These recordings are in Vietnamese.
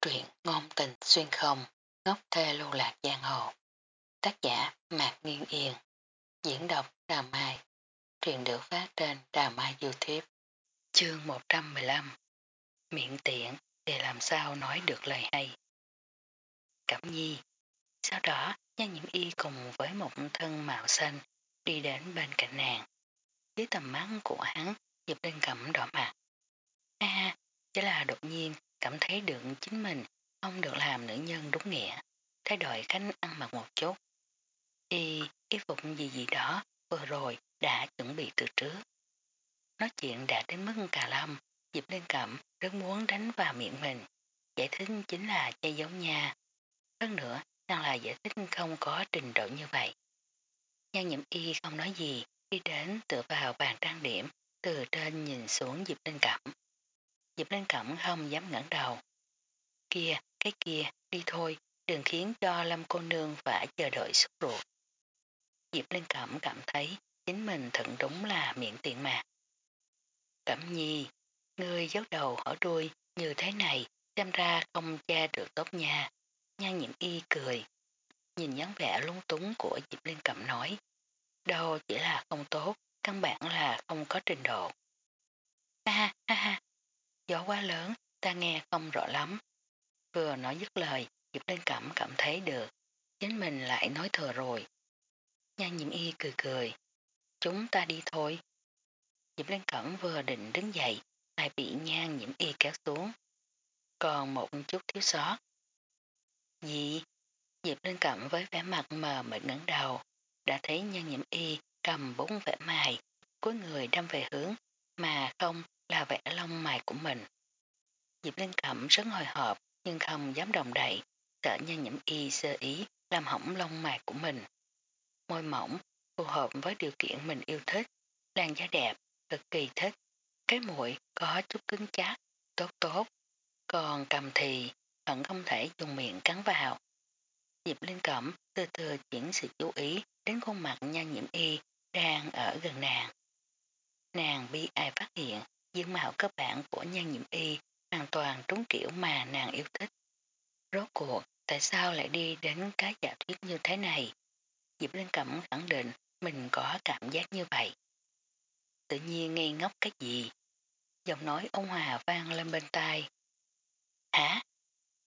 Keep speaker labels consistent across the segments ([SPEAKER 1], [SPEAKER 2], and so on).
[SPEAKER 1] Truyện ngôn tình xuyên không, ngốc thê lưu lạc giang hồ. Tác giả Mạc Nguyên Yên. Diễn đọc Đà Mai. Truyện được phát trên Đà Mai Youtube. Chương 115 Miệng tiện thì làm sao nói được lời hay. Cẩm nhi. Sau đó, nhan nhiễm y cùng với một thân màu xanh đi đến bên cạnh nàng. Dưới tầm mắt của hắn, dịp lên cẩm đỏ mặt. a chỉ là đột nhiên cảm thấy được chính mình không được làm nữ nhân đúng nghĩa, thay đổi cánh ăn mặc một chút. Y, y phục gì gì đó vừa rồi đã chuẩn bị từ trước. Nói chuyện đã đến mức cà lâm, dịp lên cẩm rất muốn đánh vào miệng mình. Giải thích chính là che giấu nha. Hơn nữa, đang là giải thích không có trình độ như vậy. Nhan nhiễm y không nói gì, đi đến tựa vào bàn trang điểm, từ trên nhìn xuống dịp lên cẩm. Diệp Linh cẩm không dám ngẩng đầu. Kia, cái kia, đi thôi, đừng khiến cho Lâm cô nương phải chờ đợi suốt ruột. Diệp Linh Cẩm cảm thấy chính mình thật đúng là miệng tiện mà. Cẩm nhi, ngươi giấu đầu hỏi đuôi như thế này, xem ra không cha được tốt nha. Nhan nhiễm y cười. Nhìn dáng vẻ lung túng của Diệp Linh Cẩm nói. Đâu chỉ là không tốt, căn bản là không có trình độ. Ha ha ha, gió quá lớn, ta nghe không rõ lắm. Vừa nói dứt lời, Diệp Linh Cẩm cảm thấy được. Chính mình lại nói thừa rồi. Nhan nhiễm y cười cười. Chúng ta đi thôi. Diệp Linh Cẩm vừa định đứng dậy, lại bị nhan nhiễm y kéo xuống. Còn một chút thiếu sót. Gì? Diệp Linh Cẩm với vẻ mặt mờ mịt ngẩng đầu, đã thấy nhan nhiễm y cầm bốn vẻ mài, cuối người đâm về hướng, mà không là vẻ lông mài của mình. Diệp Linh Cẩm rất hồi hộp, nhưng không dám đồng đậy, sợ nhan nhiễm y sơ ý làm hỏng lông mày của mình. Môi mỏng, phù hợp với điều kiện mình yêu thích, làn da đẹp, cực kỳ thích, cái mũi có chút cứng chắc, tốt tốt, còn cầm thì vẫn không thể dùng miệng cắn vào. Diệp Linh Cẩm từ từ chuyển sự chú ý đến khuôn mặt nhan nhiễm y đang ở gần nàng. Nàng bị ai phát hiện dương mạo cơ bản của nhan nhiễm y hoàn toàn trúng kiểu mà nàng yêu thích. Rốt cuộc, tại sao lại đi đến cái giả thuyết như thế này? Diệp Linh Cẩm khẳng định mình có cảm giác như vậy. Tự nhiên ngây ngốc cái gì? Giọng nói ông Hòa vang lên bên tai. Hả?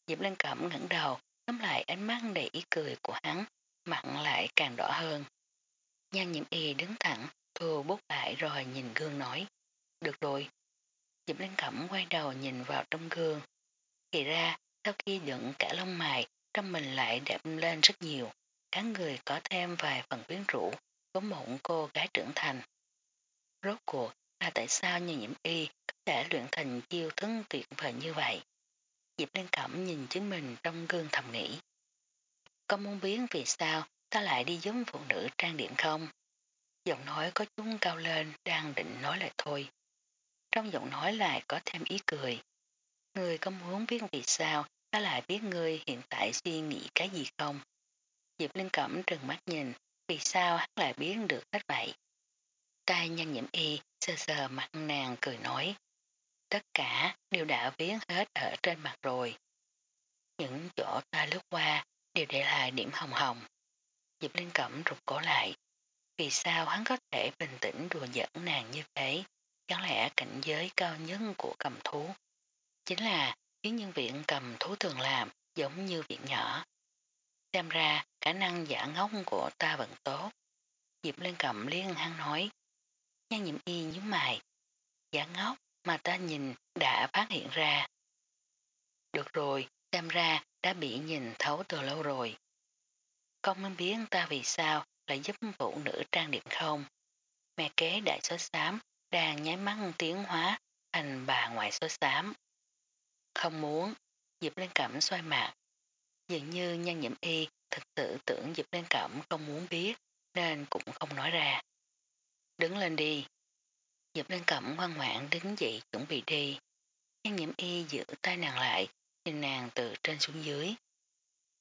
[SPEAKER 1] Diệp Linh Cẩm ngẩng đầu, nắm lại ánh mắt đầy ý cười của hắn, mặn lại càng đỏ hơn. Nhan nhiễm y đứng thẳng, thua bút lại rồi nhìn gương nói. Được rồi, Diệp Linh Cẩm quay đầu nhìn vào trong gương. Thì ra, sau khi dựng cả lông mày, trong mình lại đẹp lên rất nhiều. Cả người có thêm vài phần quyến rũ của một cô gái trưởng thành. Rốt cuộc là tại sao như nhiễm y có thể luyện thành chiêu thức tuyệt vời như vậy? Diệp Linh Cẩm nhìn chính mình trong gương thầm nghĩ. Có muốn biết vì sao ta lại đi giống phụ nữ trang điểm không? Giọng nói có chúng cao lên đang định nói lại thôi. Trong giọng nói lại có thêm ý cười. Người có muốn biết vì sao ta lại biết ngươi hiện tại suy nghĩ cái gì không? Diệp Linh Cẩm trừng mắt nhìn, vì sao hắn lại biết được hết vậy? Tay nhân nhiễm y sờ sờ mặt nàng cười nói. Tất cả đều đã viết hết ở trên mặt rồi. Những chỗ ta lướt qua đều để lại điểm hồng hồng. Diệp Linh Cẩm rụt cổ lại. Vì sao hắn có thể bình tĩnh đùa giỡn nàng như thế? Chẳng lẽ cảnh giới cao nhất của cầm thú chính là khiến nhân viện cầm thú thường làm giống như viện nhỏ. Xem ra khả năng giả ngốc của ta vẫn tốt. Diệp lên cầm liên hăng nói. Nhan nhiệm y như mày. Giả ngốc mà ta nhìn đã phát hiện ra. Được rồi, xem ra đã bị nhìn thấu từ lâu rồi. Con mới biết ta vì sao lại giúp phụ nữ trang điểm không. Mẹ kế đại số xám đang nháy mắt tiến hóa thành bà ngoại số xám. Không muốn, Diệp Lên Cẩm xoay mặt. Dường như nhan nhiễm y thật sự tưởng Diệp Lên Cẩm không muốn biết nên cũng không nói ra. Đứng lên đi. Diệp Lên Cẩm ngoan ngoãn đứng dậy chuẩn bị đi. nhan nhiễm y giữ tay nàng lại nhìn nàng từ trên xuống dưới.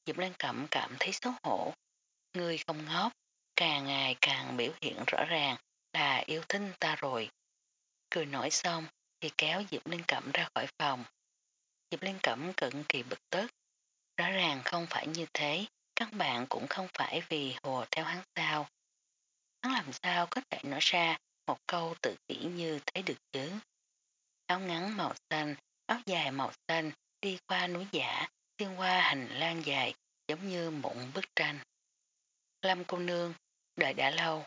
[SPEAKER 1] Diệp Lên Cẩm cảm thấy xấu hổ. Người không ngốc, càng ngày càng biểu hiện rõ ràng là yêu thích ta rồi. Cười nổi xong thì kéo Diệp Linh Cẩm ra khỏi phòng. Diệp Liên Cẩm cực kỳ bực tức. Rõ ràng không phải như thế, các bạn cũng không phải vì hùa theo hắn sao. Hắn làm sao có thể nói ra một câu tự kỷ như thế được chứ. Áo ngắn màu xanh, áo dài màu xanh, đi qua núi giả, xuyên qua hành lang dài, giống như mụn bức tranh. Lâm cô nương, đợi đã lâu.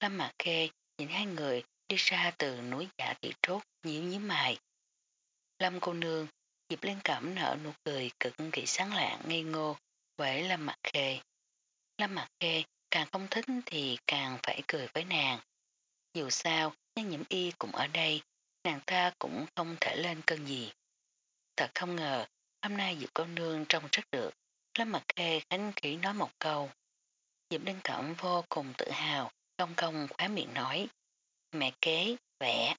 [SPEAKER 1] Lâm Mạc Khê nhìn hai người đi ra từ núi giả thị trốt, nhíu nhíu mày. Lâm cô nương, Diệp Liên Cẩm nở nụ cười cực kỳ sáng lạng ngây ngô với Lâm Mặt Khê. Lâm Mặt Khê càng không thích thì càng phải cười với nàng. Dù sao, nhân nhiễm y cũng ở đây, nàng ta cũng không thể lên cơn gì. Thật không ngờ, hôm nay Diệp cô nương trông rất được. Lâm Mặt Khê khánh khí nói một câu. Diệp Liên Cẩm vô cùng tự hào, công công khóa miệng nói. Mẹ kế, vẽ.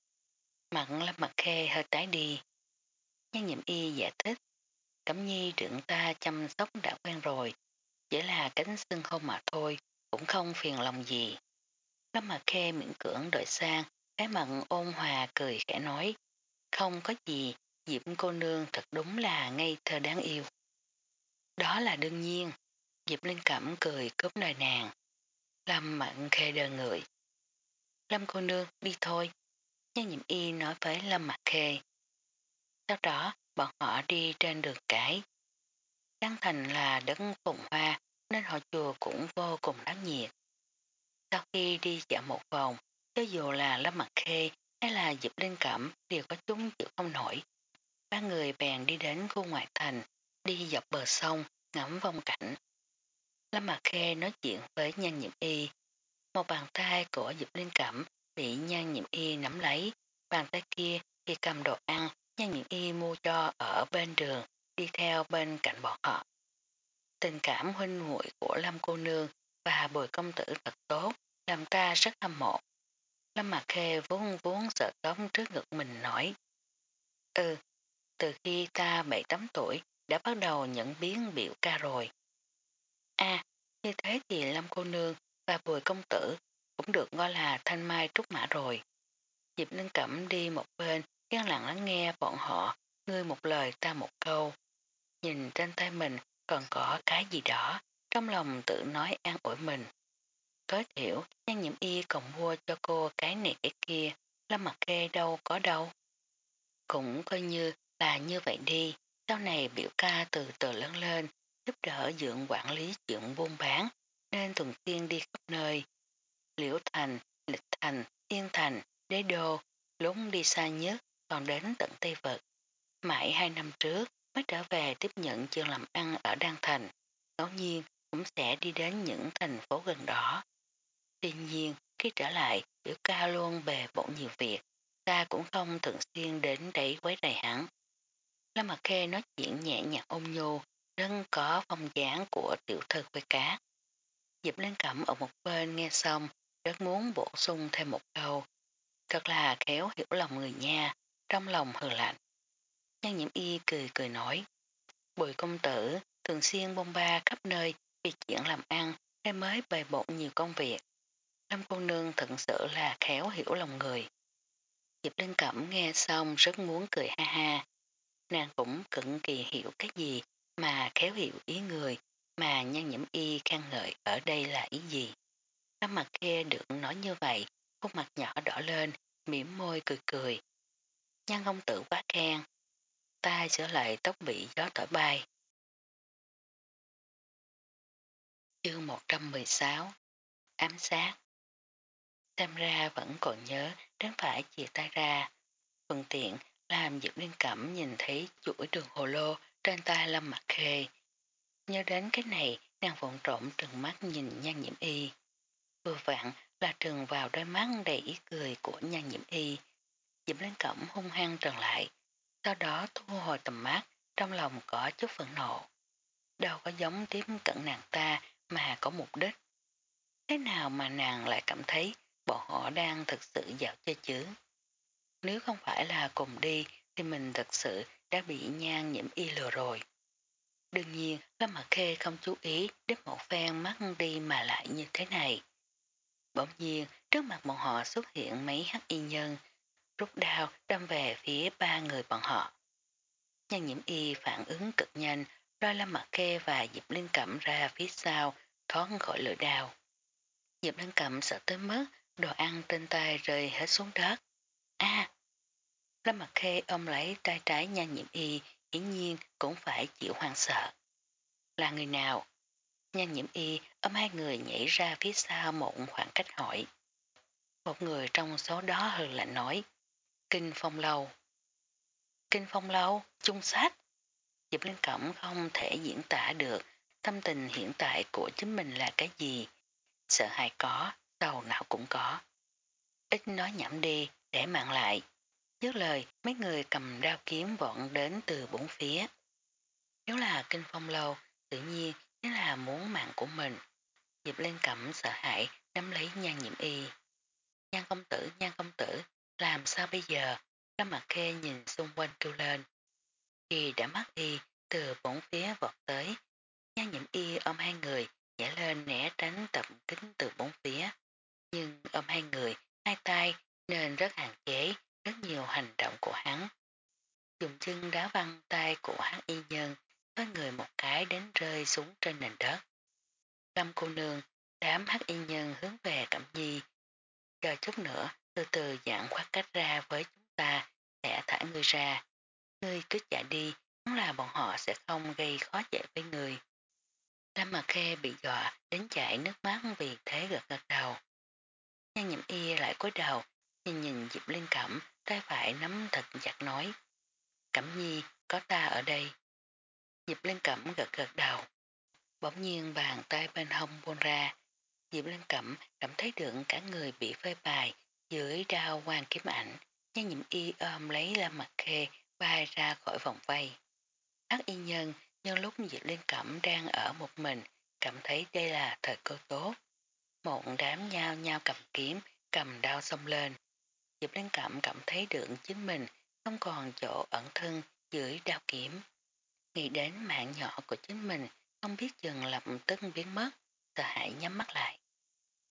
[SPEAKER 1] Mặn Lâm mặt Khê hơi tái đi. Nhân nhiệm y giải thích. Cẩm nhi trưởng ta chăm sóc đã quen rồi. Chỉ là cánh xương hôn mà thôi, cũng không phiền lòng gì. Lâm mặt Khê miễn cưỡng đợi sang, cái mặn ôn hòa cười khẽ nói. Không có gì, Diệp cô nương thật đúng là ngây thơ đáng yêu. Đó là đương nhiên. Diệp Linh Cẩm cười cướp lời nàng. Lâm Mặn Khê đờ người. Lâm cô nương đi thôi. Nhân nhiệm y nói với Lâm Mạc Khê. Sau đó bọn họ đi trên đường cái. Đăng thành là đất phụng hoa nên họ chùa cũng vô cùng náo nhiệt. Sau khi đi dạo một vòng, cho dù là Lâm Mặt Khê hay là Diệp Linh Cẩm đều có chúng chịu không nổi. Ba người bèn đi đến khu ngoại thành, đi dọc bờ sông, ngắm vong cảnh. Lâm Mặt Khê nói chuyện với nhan nhiệm y. Một bàn tay của Diệp Linh Cẩm bị nhan nhiệm y nắm lấy, bàn tay kia thì cầm đồ ăn nhan nhiệm y mua cho ở bên đường, đi theo bên cạnh bọn họ. Tình cảm huynh muội của Lâm cô nương và bồi công tử thật tốt, làm ta rất hâm mộ. Lâm Mạc Khê vốn vốn sợ tóm trước ngực mình nói. Ừ, từ khi ta 7-8 tuổi đã bắt đầu nhận biến biểu ca rồi. À, như thế thì Lâm cô nương và bùi công tử cũng được gọi là thanh mai trúc mã rồi. Diệp Linh Cẩm đi một bên, yên lặng lắng nghe bọn họ, ngươi một lời ta một câu. Nhìn trên tay mình còn có cái gì đó, trong lòng tự nói an ủi mình. Tối thiểu, nhan nhiễm y còn mua cho cô cái này cái kia, lâm mặt kê đâu có đâu. Cũng coi như là như vậy đi, sau này biểu ca từ từ lớn lên, giúp đỡ dưỡng quản lý chuyện buôn bán, nên thường xuyên đi khắp nơi. Liễu Thành, Lịch Thành, Yên Thành, Đế Đô, lúc đi xa nhất còn đến tận Tây Vật. Mãi hai năm trước mới trở về tiếp nhận chương làm ăn ở Đan Thành, ngẫu nhiên cũng sẽ đi đến những thành phố gần đó. Tuy nhiên, khi trở lại, biểu ca luôn bề bộn nhiều việc, ta cũng không thường xuyên đến đấy quấy rầy hắn. Lâm Mặt Khê nói chuyện nhẹ nhàng ôm nhô, rất có phong dáng của tiểu thư quê cá. Diệp Lan cẩm ở một bên nghe xong, rất muốn bổ sung thêm một câu. Thật là khéo hiểu lòng người nha, trong lòng hờ lạnh. Nhân nhiễm y cười cười nói. Bùi công tử thường xuyên bông ba khắp nơi vì chuyện làm ăn hay mới bề bộn nhiều công việc. Lâm cô nương thật sự là khéo hiểu lòng người. Diệp Linh Cẩm nghe xong rất muốn cười ha ha. Nàng cũng cực kỳ hiểu cái gì mà khéo hiểu ý người mà nhân nhiễm y khen ngợi ở đây là ý gì. Lâm mặt kia được nói như vậy, khuôn mặt nhỏ đỏ lên, mỉm môi cười cười. Nhân công tử quá khen, ta sửa lại tóc bị gió thổi bay. Chương 116 Ám sát Xem ra vẫn còn nhớ đến phải chia tay ra. Phần tiện làm Diệp Liên Cẩm nhìn thấy chuỗi đường hồ lô trên tay Lâm Mặt Khê. Nhớ đến cái này, nàng vụn trộm trừng mắt nhìn nhan nhiễm y. Vừa vặn là trừng vào đôi mắt đầy ý cười của nhan nhiễm y. Diệp lên Cẩm hung hăng trần lại, sau đó thu hồi tầm mắt, trong lòng có chút phẫn nộ. Đâu có giống tiếp cận nàng ta mà có mục đích. Thế nào mà nàng lại cảm thấy bọn họ đang thực sự dạo chơi chứ? Nếu không phải là cùng đi thì mình thật sự đã bị nhan nhiễm y lừa rồi. Đương nhiên, Lâm Mặc Khê không chú ý đến một phen mắt đi mà lại như thế này. Bỗng nhiên, trước mặt bọn họ xuất hiện mấy hắc y nhân, rút đao đâm về phía ba người bọn họ. Nhân nhiễm y phản ứng cực nhanh, lôi lâm Mặc kê và Diệp Linh Cẩm ra phía sau, thoát khỏi lửa đao. Diệp Linh Cẩm sợ tới mức đồ ăn trên tay rơi hết xuống đất. a Lâm Mặc khê ôm lấy tay trái nhan nhiễm y, dĩ nhiên cũng phải chịu hoang sợ. Là người nào? Nhan nhiễm y ôm hai người nhảy ra phía sau một khoảng cách hỏi. Một người trong số đó hừ lạnh nói. Kinh phong lâu. Kinh phong lâu, chung sách. Diệp Linh Cẩm không thể diễn tả được tâm tình hiện tại của chính mình là cái gì. Sợ hãi có, đầu não cũng có. Ít nói nhảm đi, để mạng lại. Dứt lời, mấy người cầm đao kiếm vọn đến từ bốn phía. Nếu là kinh phong lâu, tự nhiên nếu là muốn mạng của mình. Diệp lên Cẩm sợ hãi nắm lấy nhan nhiễm y. Nhan công tử, nhan công tử, làm sao bây giờ? Lâm mặt khê nhìn xung quanh kêu lên. Khi đã mắt y, từ bốn phía vọt tới. Nhan nhiễm y ôm hai người, nhảy lên né tránh tập kính từ bốn phía. Nhưng ôm hai người, hai tay nên rất hạn chế, rất nhiều hành động của hắn. Dùng chân đá văng tay của hắn y nhân, với người một cái đến rơi xuống trên nền đất. Lâm cô nương, đám hắc y nhân hướng về Cẩm Nhi. Chờ chút nữa, từ từ giãn khoát cách ra với chúng ta, sẽ thả ngươi ra. Ngươi cứ chạy đi, đúng là bọn họ sẽ không gây khó dễ với người. Lâm mà khe bị dọa đến chạy nước mắt vì thế gật gật đầu. Nhan nhậm y lại cúi đầu, nhìn nhìn Diệp Linh Cẩm, tay phải nắm thật chặt nói. Cẩm nhi, có ta ở đây. Diệp Linh Cẩm gật gật đầu. Bỗng nhiên bàn tay bên hông buông ra. Diệp Linh Cẩm cảm thấy được cả người bị phơi bài dưới đao hoàng kiếm ảnh. Nhân nhiễm y ôm lấy la Mặt Khê bay ra khỏi vòng vây. Ác y nhân nhân lúc Diệp Linh Cẩm đang ở một mình cảm thấy đây là thời cơ tốt. Một đám nhau nhau cầm kiếm, cầm đao xông lên. Diệp Linh Cẩm cảm thấy được chính mình không còn chỗ ẩn thân dưới đao kiếm. Nghĩ đến mạng nhỏ của chính mình không biết chừng lập tức biến mất, sợ hãi nhắm mắt lại.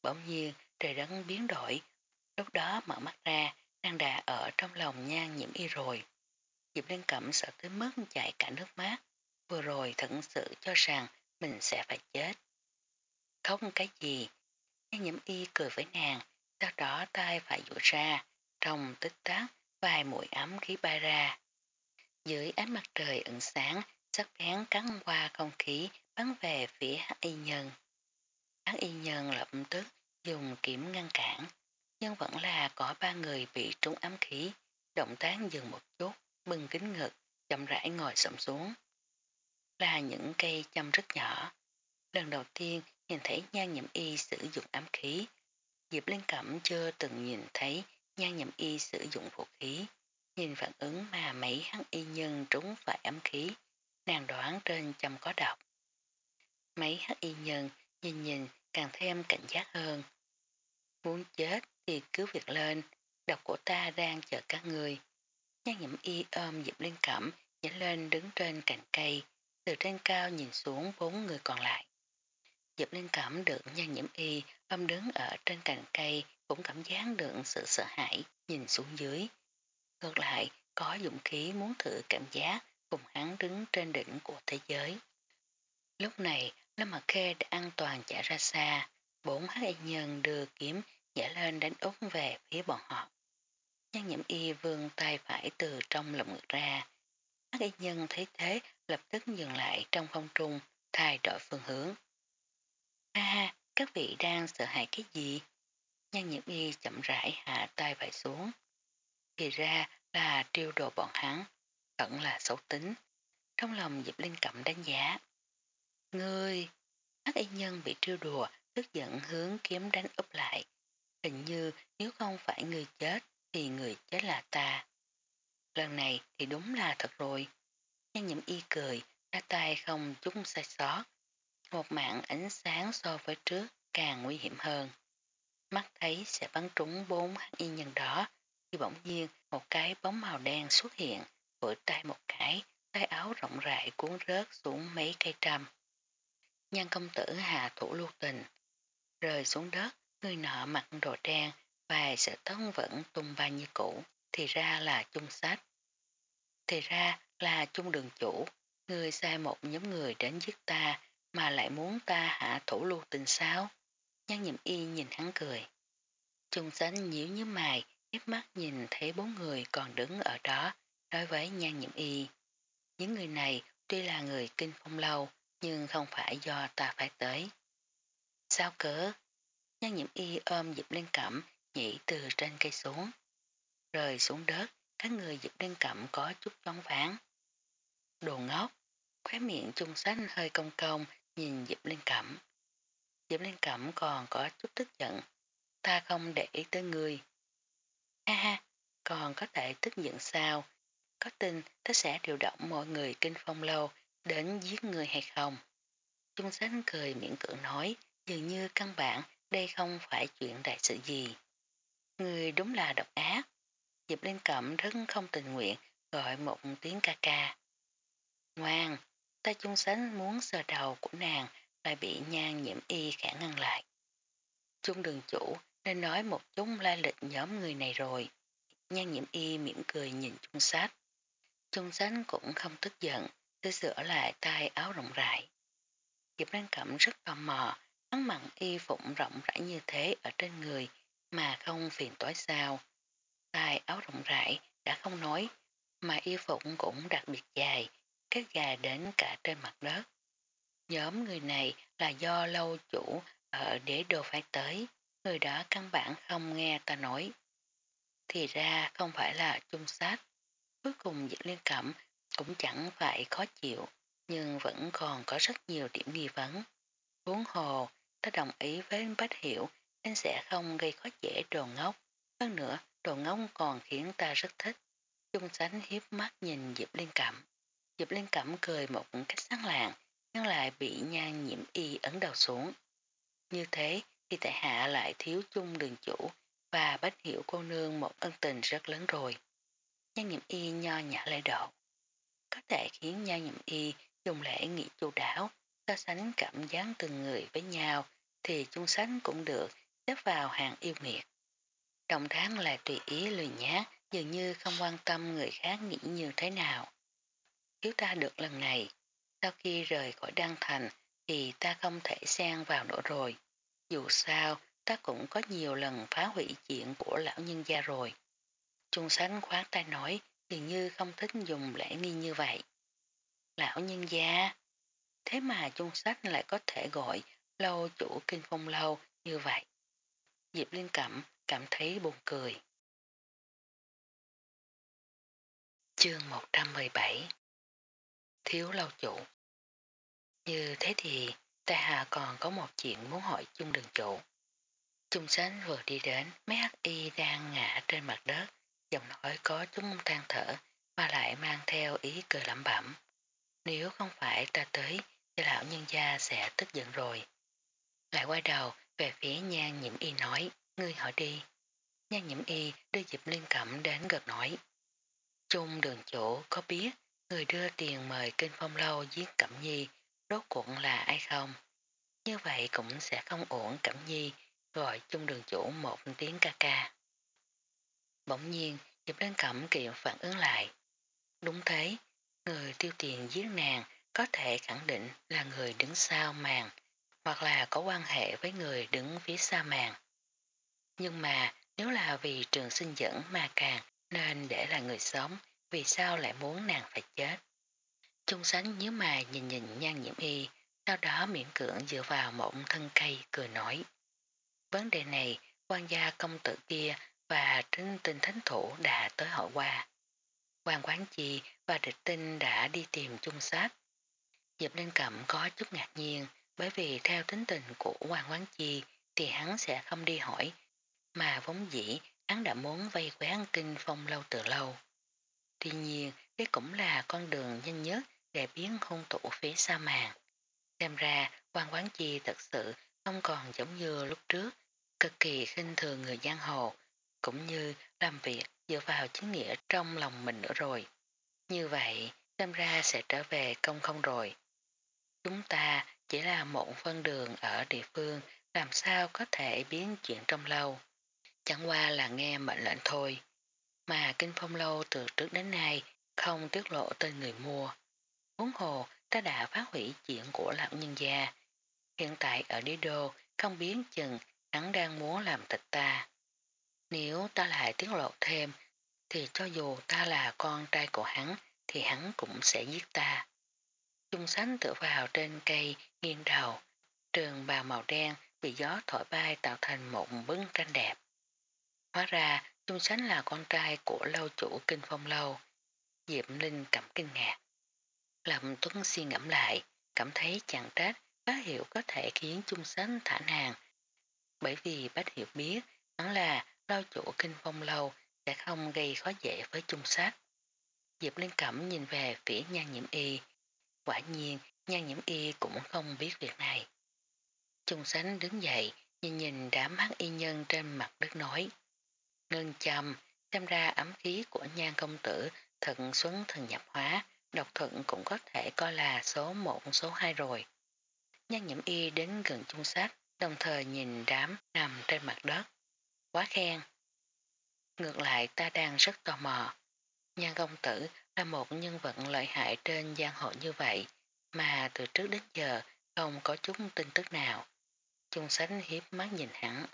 [SPEAKER 1] Bỗng nhiên trời đất biến đổi, lúc đó mở mắt ra, đang đã ở trong lòng nhan nhiễm y rồi. Diệp Linh Cẩm sợ tới mức chạy cả nước mắt, vừa rồi thật sự cho rằng mình sẽ phải chết. Không cái gì, nhan nhiễm y cười với nàng, sau đó tay phải dụ ra, trong tích tắc vài mũi ấm khí bay ra. Dưới ánh mặt trời ẩn sáng, sắc bén cắn qua không khí bắn về phía hắc y nhân. Hắc y nhân lập tức dùng kiểm ngăn cản, nhưng vẫn là có ba người bị trúng ám khí, động tác dừng một chút, bưng kính ngực, chậm rãi ngồi sổng xuống. Là những cây châm rất nhỏ. Lần đầu tiên nhìn thấy nhan nhậm y sử dụng ám khí, Diệp Linh Cẩm chưa từng nhìn thấy nhan nhậm y sử dụng vũ khí. Nhìn phản ứng mà mấy hắn y nhân trúng phải ám khí, nàng đoán trên châm có độc. Mấy hắc y nhân nhìn nhìn càng thêm cảnh giác hơn. Muốn chết thì cứ việc lên, độc của ta đang chờ các người. Nhan nhậm y ôm Diệp Liên Cẩm nhảy lên đứng trên cành cây, từ trên cao nhìn xuống bốn người còn lại. Diệp Liên Cẩm được nhan nhiễm y ôm đứng ở trên cành cây cũng cảm giác được sự sợ hãi nhìn xuống dưới. Ngược lại, có dụng khí muốn thử cảm giác cùng hắn đứng trên đỉnh của thế giới. Lúc này, Lâm Mật Khê đã an toàn chạy ra xa, bốn hắc y nhân đưa kiếm nhảy lên đánh úp về phía bọn họ. Nhân nhiễm y vươn tay phải từ trong lồng ngực ra. Hắc y nhân thấy thế lập tức dừng lại trong không trung, thay đổi phương hướng. Ha ha, các vị đang sợ hãi cái gì? Nhan nhiễm y chậm rãi hạ tay vậy xuống. Thì ra là triêu đồ bọn hắn, tận là xấu tính. Trong lòng Diệp Linh Cẩm đánh giá. Ngươi, hắc y nhân bị triêu đùa, tức giận hướng kiếm đánh úp lại. Hình như nếu không phải người chết thì người chết là ta. Lần này thì đúng là thật rồi. Nhan nhiễm y cười, ra tay không chút sai sót. Một mạng ánh sáng so với trước càng nguy hiểm hơn. Mắt thấy sẽ bắn trúng bốn hắc y nhân đó, thì bỗng nhiên một cái bóng màu đen xuất hiện, vỡ tay một cái, tay áo rộng rãi cuốn rớt xuống mấy cây trăm. Nhan công tử hạ thủ lưu tình, rơi xuống đất, người nọ mặc đồ trang, vài sợi tóc vẫn tung bay như cũ, thì ra là chung sách. Thì ra là chung đường chủ, người sai một nhóm người đến giết ta mà lại muốn ta hạ thủ lưu tình sao? Nhan nhiệm y nhìn hắn cười. Trung sánh nhíu như mày, hiếp mắt nhìn thấy bốn người còn đứng ở đó, nói với nhan nhiệm y. Những người này tuy là người kinh phong lâu, nhưng không phải do ta phải tới. Sao cỡ? Nhan nhiệm y ôm dịp lên cẩm, nhảy từ trên cây xuống. Rời xuống đất, các người dịp lên cẩm có chút chóng ván. Đồ ngốc, khóe miệng trung Sánh hơi công công nhìn Diệp Liên Cẩm. Diệp Liên Cẩm còn có chút tức giận. Ta không để ý tới người. Ha ha, còn có thể tức giận sao? Có tin ta sẽ điều động mọi người kinh phong lâu đến giết người hay không? Trung Sánh cười miễn cưỡng nói, dường như căn bản đây không phải chuyện đại sự gì. Người đúng là độc ác. Diệp Liên Cẩm rất không tình nguyện gọi một tiếng ca ca. Ngoan, ta chung sánh muốn sờ đầu của nàng lại bị nhan nhiễm y khả ngăn lại. Chung đường chủ nên nói một chút lai lịch nhóm người này rồi. Nhan nhiễm y mỉm cười nhìn chung sách. Chung sách cũng không tức giận, tư sửa lại tay áo rộng rãi. Diệp Lan Cẩm rất tò mò, hắn mặn y phụng rộng rãi như thế ở trên người mà không phiền tối sao. Tay áo rộng rãi đã không nói, mà y phụng cũng đặc biệt dài, kết dài đến cả trên mặt đất. Nhóm người này là do lâu chủ ở đế đô phải tới, người đó căn bản không nghe ta nói. Thì ra không phải là chung sát. Cuối cùng Diệp Liên Cẩm cũng chẳng phải khó chịu, nhưng vẫn còn có rất nhiều điểm nghi vấn. Huống hồ, ta đồng ý với Bách Hiểu nên sẽ không gây khó dễ đồ ngốc. Hơn nữa, đồ ngốc còn khiến ta rất thích. Trung sánh hiếp mắt nhìn Diệp Liên Cẩm. Diệp Liên Cẩm cười một cách sáng lạng, nhưng lại bị nhan nhiễm y ấn đầu xuống. Như thế thì tại hạ lại thiếu chung đường chủ và bách hiểu cô nương một ân tình rất lớn rồi. Nhan nhiễm y nho nhã lễ độ. Có thể khiến nhan nhiễm y dùng lễ nghị chu đảo, so sánh cảm giác từng người với nhau thì chung sánh cũng được xếp vào hàng yêu nghiệt. Đồng tháng là tùy ý lười nhát dường như không quan tâm người khác nghĩ như thế nào. thiếu ta được lần này, sau khi rời khỏi Đăng Thành thì ta không thể xen vào nữa rồi. Dù sao, ta cũng có nhiều lần phá hủy chuyện của lão nhân gia rồi. Trung sánh khoát tay nói dường như không thích dùng lễ nghi như vậy. Lão nhân gia, thế mà trung sách lại có thể gọi lâu chủ kinh phong lâu như vậy. Diệp Liên Cẩm cảm thấy buồn cười. Chương 117 Thiếu lâu chủ Như thế thì tại Hà còn có một chuyện muốn hỏi chung đường chủ. Trung sánh vừa đi đến, mấy hắc y đang ngã trên mặt đất, giọng nói có chúng than thở, mà lại mang theo ý cười lẩm bẩm. Nếu không phải ta tới, thì lão nhân gia sẽ tức giận rồi. Lại quay đầu về phía nhan nhiễm y nói, ngươi hỏi đi. Nhan nhiễm y đưa dịp liên cẩm đến gật nói. Trung đường chủ có biết người đưa tiền mời kinh phong lâu giết Cẩm Nhi rốt cuộc là ai không? Như vậy cũng sẽ không ổn Cẩm Nhi gọi chung đường chủ một tiếng ca ca. Bỗng nhiên, Diệp Đăng Cẩm kiệm phản ứng lại. Đúng thế, người tiêu tiền giết nàng có thể khẳng định là người đứng sau màn hoặc là có quan hệ với người đứng phía sau màn. Nhưng mà nếu là vì trường sinh dẫn mà càng nên để là người sống, vì sao lại muốn nàng phải chết. Trung sánh nhớ mà nhìn nhìn nhan nhiễm y, sau đó miễn cưỡng dựa vào một thân cây cười nói. Vấn đề này, quan gia công tử kia và trinh tinh thánh thủ đã tới hội qua. Quan quán chi và địch tinh đã đi tìm chung sát. Diệp Linh Cẩm có chút ngạc nhiên bởi vì theo tính tình của quan quán chi thì hắn sẽ không đi hỏi mà vốn dĩ hắn đã muốn vây quán kinh phong lâu từ lâu. Tuy nhiên, đây cũng là con đường nhanh nhất để biến hung thủ phía sa màn. Xem ra, quan quán chi thật sự không còn giống như lúc trước, cực kỳ khinh thường người giang hồ, cũng như làm việc dựa vào chính nghĩa trong lòng mình nữa rồi. Như vậy, xem ra sẽ trở về công không rồi. Chúng ta chỉ là một phân đường ở địa phương, làm sao có thể biến chuyện trong lâu. Chẳng qua là nghe mệnh lệnh thôi. Mà Kinh Phong Lâu từ trước đến nay không tiết lộ tên người mua. Huống hồ ta đã phá hủy chuyện của lão nhân gia. Hiện tại ở đế đô không biến chừng hắn đang muốn làm thịt ta. Nếu ta lại tiết lộ thêm thì cho dù ta là con trai của hắn thì hắn cũng sẽ giết ta. Trung sánh tựa vào trên cây nghiêng đầu, trường bào màu đen bị gió thổi bay tạo thành một bức tranh đẹp. Hóa ra Trung sánh là con trai của lâu chủ kinh phong lâu. Diệp Linh cảm kinh ngạc. Lâm Tuấn suy ngẫm lại, cảm thấy chẳng trách bá hiệu có thể khiến Trung sánh thả nàng. Bởi vì bác hiệu biết hắn là lâu chủ kinh phong lâu sẽ không gây khó dễ với Trung sách. Diệp Linh Cẩm nhìn về phía nhan nhiễm y. Quả nhiên, nhan nhiễm y cũng không biết việc này. Trung sánh đứng dậy, nhìn nhìn đám hắc y nhân trên mặt đất nói. Ngân trầm, xem ra ấm khí của nhan công tử thận xuân thần nhập hóa, độc thuận cũng có thể coi là số 1 số 2 rồi. Nhan nhiễm y đến gần chung sách, đồng thời nhìn đám nằm trên mặt đất. Quá khen. Ngược lại ta đang rất tò mò. Nhan công tử là một nhân vật lợi hại trên giang hồ như vậy, mà từ trước đến giờ không có chút tin tức nào. chung sánh hiếp mắt nhìn hẳn.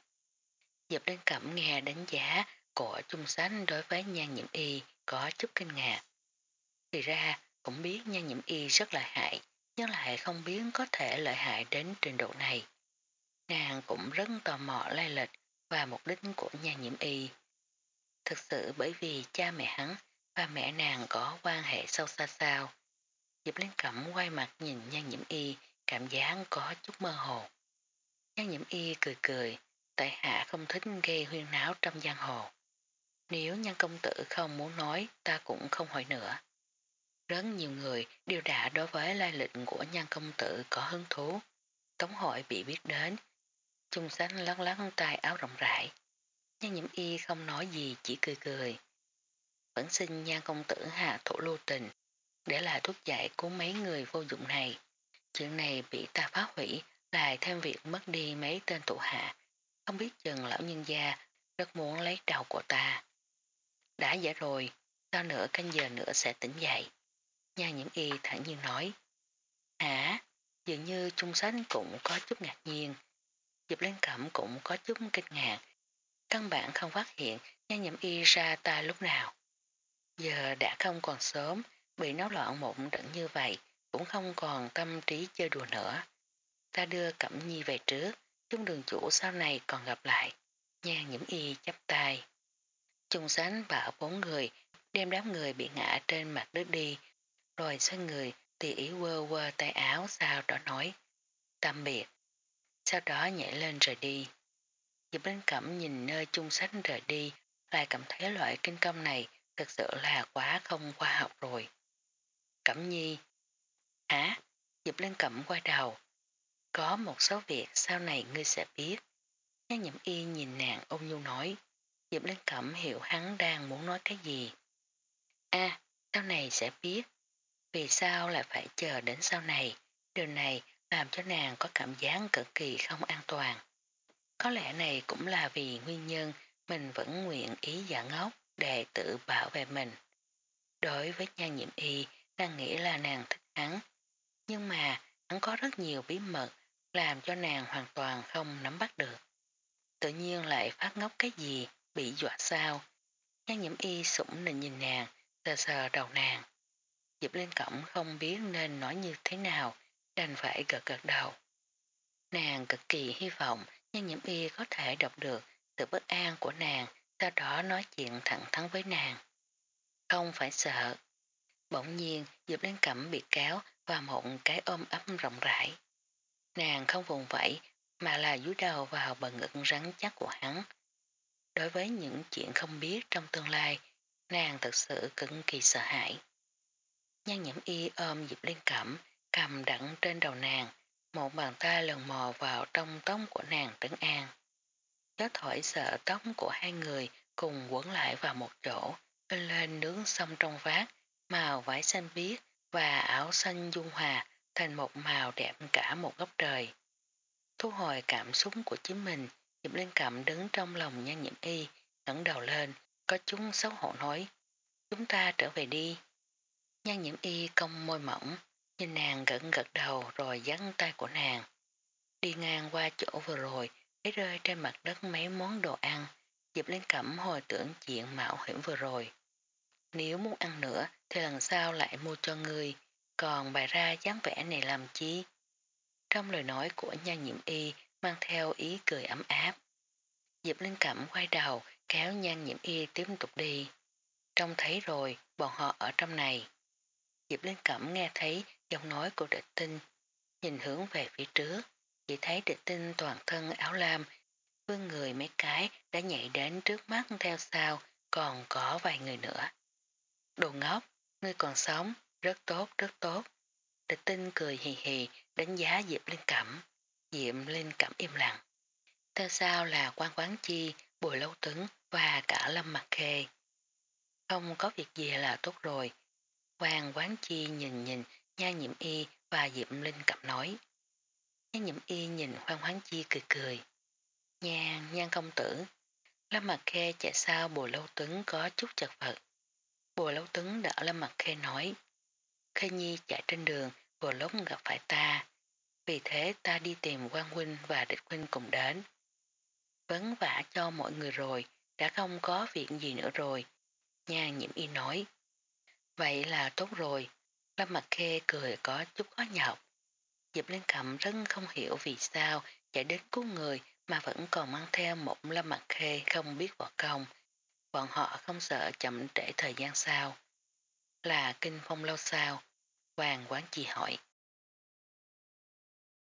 [SPEAKER 1] Diệp Đăng cẩm nghe đánh giá của trung sánh đối với nhan nhiễm y có chút kinh ngạc. Thì ra cũng biết nhan nhiễm y rất lợi hại, nhưng lại không biết có thể lợi hại đến trình độ này. Nàng cũng rất tò mò lai lịch và mục đích của nhan nhiễm y. Thực sự bởi vì cha mẹ hắn và mẹ nàng có quan hệ sâu xa sao. Diệp Liên Cẩm quay mặt nhìn nhan nhiễm y, cảm giác có chút mơ hồ. Nhan nhiễm y cười cười, tại hạ không thích gây huyên náo trong giang hồ. Nếu nhan công tử không muốn nói, ta cũng không hỏi nữa. Rất nhiều người đều đã đối với lai lịch của nhan công tử có hứng thú. Tống hội bị biết đến. Trung sánh lắc lắc tay áo rộng rãi. Nhan nhiễm y không nói gì chỉ cười cười. Vẫn xin nhan công tử hạ thủ lưu tình, để là thuốc dạy của mấy người vô dụng này. Chuyện này bị ta phá hủy, lại thêm việc mất đi mấy tên tụ hạ. Không biết chừng lão nhân gia rất muốn lấy đầu của ta. Đã dễ rồi, sau nữa canh giờ nữa sẽ tỉnh dậy. Nha nhiễm y thẳng nhiên nói. Hả? Dường như trung sánh cũng có chút ngạc nhiên. Diệp lên Cẩm cũng có chút kinh ngạc. Căn bản không phát hiện nha nhiễm y ra ta lúc nào. Giờ đã không còn sớm, bị náo loạn một trận như vậy, cũng không còn tâm trí chơi đùa nữa. Ta đưa Cẩm Nhi về trước, chung đường chủ sau này còn gặp lại. Nha nhiễm y chắp tay. Trung sánh bảo bốn người, đem đám người bị ngã trên mặt đất đi, rồi xoay người tỉ ý quơ quơ tay áo sau đó nói. Tạm biệt. Sau đó nhảy lên rời đi. Diệp Linh Cẩm nhìn nơi chung sánh rời đi, lại cảm thấy loại kinh công này thực sự là quá không khoa học rồi. Cẩm nhi. Hả? Diệp Linh Cẩm quay đầu. Có một số việc sau này ngươi sẽ biết. Nhan nhậm y nhìn nàng ôn nhu nói. Diệp Linh Cẩm hiểu hắn đang muốn nói cái gì. a sau này sẽ biết. Vì sao lại phải chờ đến sau này? Điều này làm cho nàng có cảm giác cực kỳ không an toàn. Có lẽ này cũng là vì nguyên nhân mình vẫn nguyện ý giả ngốc để tự bảo vệ mình. Đối với nhan nhiệm y, nàng nghĩ là nàng thích hắn. Nhưng mà hắn có rất nhiều bí mật làm cho nàng hoàn toàn không nắm bắt được. Tự nhiên lại phát ngốc cái gì, bị dọa sao. Nhan nhiễm y sủng nên nhìn nàng, sờ sờ đầu nàng. Dịp lên Cẩm không biết nên nói như thế nào, đành phải gật gật đầu. Nàng cực kỳ hy vọng nhân nhiễm y có thể đọc được sự bất an của nàng, sau đó nói chuyện thẳng thắn với nàng. Không phải sợ. Bỗng nhiên Diệp Linh Cẩm bị kéo và một cái ôm ấp rộng rãi. Nàng không vùng vẫy mà là dúi đầu vào bờ ngực rắn chắc của hắn. Đối với những chuyện không biết trong tương lai, nàng thật sự cực kỳ sợ hãi. Nhan nhiễm y ôm Diệp Liên Cẩm, cầm đặng trên đầu nàng, một bàn tay lần mò vào trong tóc của nàng trấn an. Gió thổi sợ tóc của hai người cùng quấn lại vào một chỗ, lên lên nướng xong trong vát, màu vải xanh biếc và áo xanh dung hòa thành một màu đẹp cả một góc trời. Thu hồi cảm xúc của chính mình, Diệp Liên Cẩm đứng trong lòng nhan nhiễm y, ngẩng đầu lên, có chúng xấu hổ nói. Chúng ta trở về đi. Nhan nhiễm y cong môi mỏng, nhìn nàng gật gật đầu rồi dắn tay của nàng. Đi ngang qua chỗ vừa rồi, thấy rơi trên mặt đất mấy món đồ ăn, Diệp lên cẩm hồi tưởng chuyện mạo hiểm vừa rồi. Nếu muốn ăn nữa thì lần sau lại mua cho người, còn bày ra dáng vẻ này làm chi? Trong lời nói của nhan nhiễm y mang theo ý cười ấm áp. Diệp Linh Cẩm quay đầu kéo nhan nhiễm y tiếp tục đi. Trông thấy rồi, bọn họ ở trong này. Diệp Linh Cẩm nghe thấy giọng nói của địch tinh, nhìn hướng về phía trước, chỉ thấy địch tinh toàn thân áo lam, vương người mấy cái đã nhảy đến trước mắt theo sau, còn có vài người nữa. Đồ ngốc, ngươi còn sống, rất tốt, rất tốt. Địch tinh cười hì hì đánh giá Diệp Linh Cẩm. Diệp Linh Cẩm im lặng. Theo sau là quan quán chi, bùi lâu tứng và cả lâm mặt khê. Không có việc gì là tốt rồi. Quan quán chi nhìn nhìn nha nhiệm y và Diệp Linh Cẩm nói. Nha nhiệm y nhìn quan quán chi cười cười. Nhan, nhan công tử. Lâm mặt khê chạy sau bùi lâu tứng có chút chật vật. Bùi lâu tứng đỡ Lâm mặt khê nói. Khê nhi chạy trên đường vừa lúc gặp phải ta. Vì thế ta đi tìm quan huynh và địch huynh cùng đến. Vấn vả cho mọi người rồi, đã không có việc gì nữa rồi. Nhà nhiễm y nói. Vậy là tốt rồi. Lâm mặt khê cười có chút khó nhọc. Diệp lên Cẩm rất không hiểu vì sao chạy đến cứu người mà vẫn còn mang theo một lâm mặt khê không biết võ công. Bọn họ không sợ chậm trễ thời gian sao. Là kinh phong lâu sao? Hoàng quán chi hỏi.